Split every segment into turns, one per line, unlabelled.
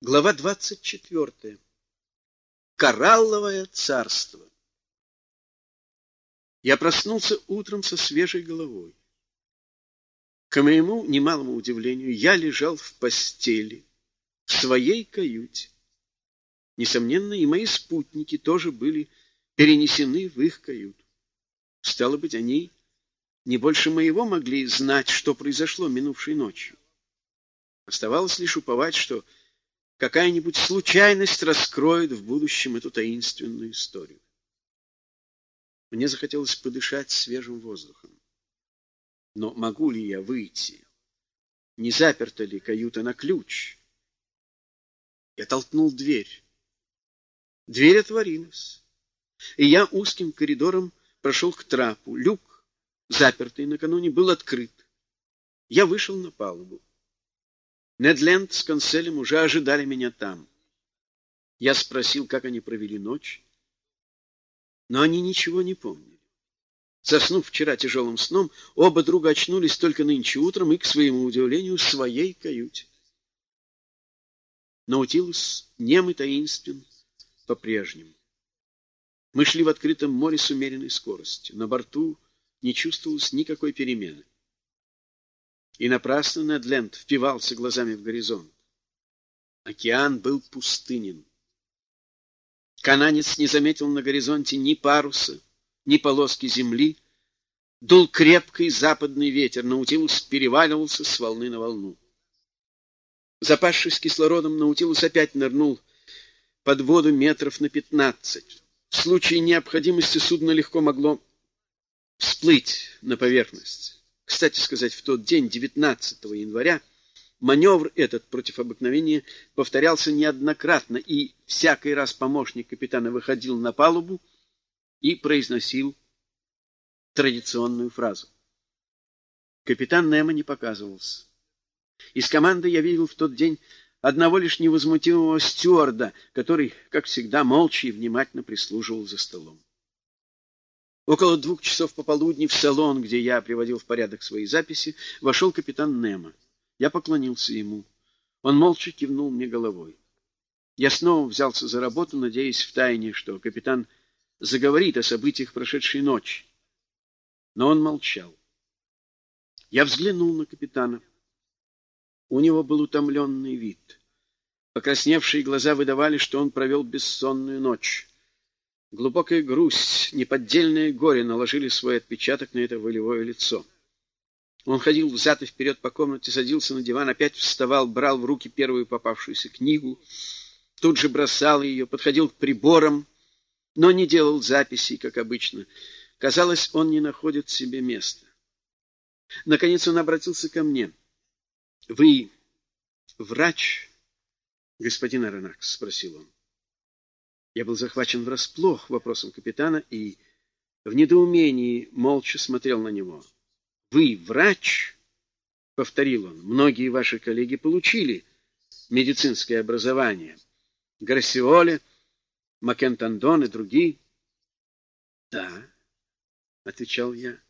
Глава 24. Коралловое царство. Я проснулся утром со свежей головой. К моему немалому удивлению, я лежал в постели, в своей каюте. Несомненно, и мои спутники тоже были перенесены в их каюту. Стало быть, они не больше моего могли знать, что произошло минувшей ночью. Оставалось лишь уповать, что какая-нибудь случайность раскроет в будущем эту таинственную историю. Мне захотелось подышать свежим воздухом. Но могу ли я выйти? Не заперта ли каюта на ключ? Я толкнул дверь. Дверь отворилась, и я узким коридором прошел к трапу. Люк, запертый накануне, был открыт. Я вышел на палубу. Недленд с Конселем уже ожидали меня там. Я спросил, как они провели ночь, но они ничего не помнили. Заснув вчера тяжелым сном, оба друга очнулись только нынче утром и, к своему удивлению, в своей каюте. Наутилус нем и таинствен по-прежнему. Мы шли в открытом море с умеренной скоростью. На борту не чувствовалось никакой перемены. И напрасно Недленд впивался глазами в горизонт. Океан был пустынен. Кананец не заметил на горизонте ни паруса, ни полоски земли. Дул крепкий западный ветер, Наутилус переваливался с волны на волну. Запасшись кислородом, Наутилус опять нырнул под воду метров на пятнадцать. В случае необходимости судно легко могло всплыть на поверхность. Кстати сказать, в тот день, 19 января, маневр этот против обыкновения повторялся неоднократно, и всякий раз помощник капитана выходил на палубу и произносил традиционную фразу. Капитан Немо не показывался. Из команды я видел в тот день одного лишь невозмутимого стюарда, который, как всегда, молча и внимательно прислуживал за столом. Около двух часов пополудни в салон, где я приводил в порядок свои записи, вошел капитан Немо. Я поклонился ему. Он молча кивнул мне головой. Я снова взялся за работу, надеясь втайне, что капитан заговорит о событиях прошедшей ночи. Но он молчал. Я взглянул на капитана. У него был утомленный вид. Покрасневшие глаза выдавали, что он провел бессонную ночь. Глубокая грусть, неподдельное горе наложили свой отпечаток на это волевое лицо. Он ходил взад и вперед по комнате, садился на диван, опять вставал, брал в руки первую попавшуюся книгу, тут же бросал ее, подходил к приборам, но не делал записей, как обычно. Казалось, он не находит себе места. Наконец он обратился ко мне. — Вы врач, господин Аронакс? — спросил он. Я был захвачен врасплох вопросом капитана и в недоумении молча смотрел на него. — Вы врач? — повторил он. — Многие ваши коллеги получили медицинское образование. Грассиоле, Макентандон и другие. — Да, — отвечал я.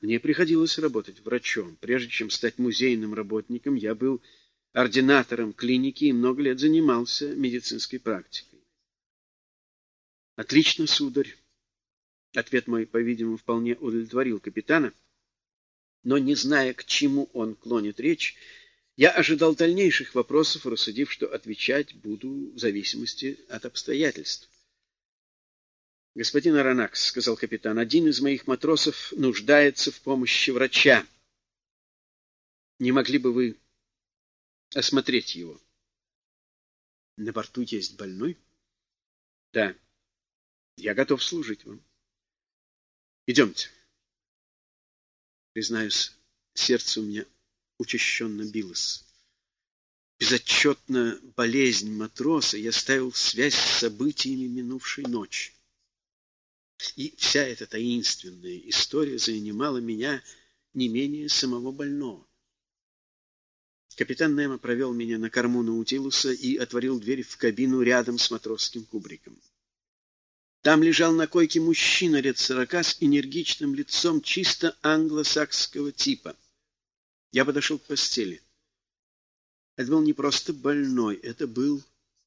Мне приходилось работать врачом. Прежде чем стать музейным работником, я был ординатором клиники и много лет занимался медицинской практикой. Отлично, сударь. Ответ мой, по-видимому, вполне удовлетворил капитана, но, не зная, к чему он клонит речь, я ожидал дальнейших вопросов, рассудив, что отвечать буду в зависимости от обстоятельств. — Господин Аронакс, — сказал капитан, — один из моих матросов нуждается в помощи врача. Не могли бы вы осмотреть его? — На борту есть больной? — Да. — я готов служить вам. Идемте. Признаюсь, сердце у меня учащенно билось. Безотчетно болезнь матроса я ставил в связь с событиями минувшей ночи. И вся эта таинственная история занимала меня не менее самого больного. Капитан Немо провел меня на корму Наутилуса и отворил дверь в кабину рядом с матросским кубриком. Там лежал на койке мужчина лет сорока с энергичным лицом чисто англосакского типа. Я подошел к постели. Это был не просто больной, это был